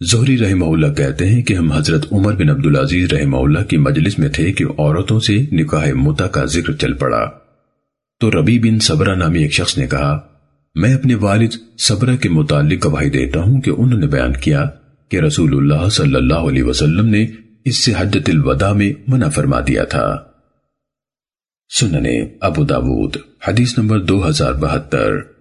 زہری رحمہ اللہ کہتے ہیں کہ ہم حضرت عمر بن عبدالعزیز رحمہ اللہ کی مجلس میں تھے کہ عورتوں سے نکاح متا کا ذکر چل پڑا۔ تو ربی بن صبرہ نامی ایک شخص نے کہا، میں اپنے والد صبرہ کے متعلق گواہی دیتا ہوں کہ انہوں نے بیان کیا کہ رسول اللہ صلی اللہ علیہ وسلم نے اس سے حجت الوداع میں منع فرما دیا تھا۔ سننے ابو داود، حدیث نمبر دو ہزار بہتر۔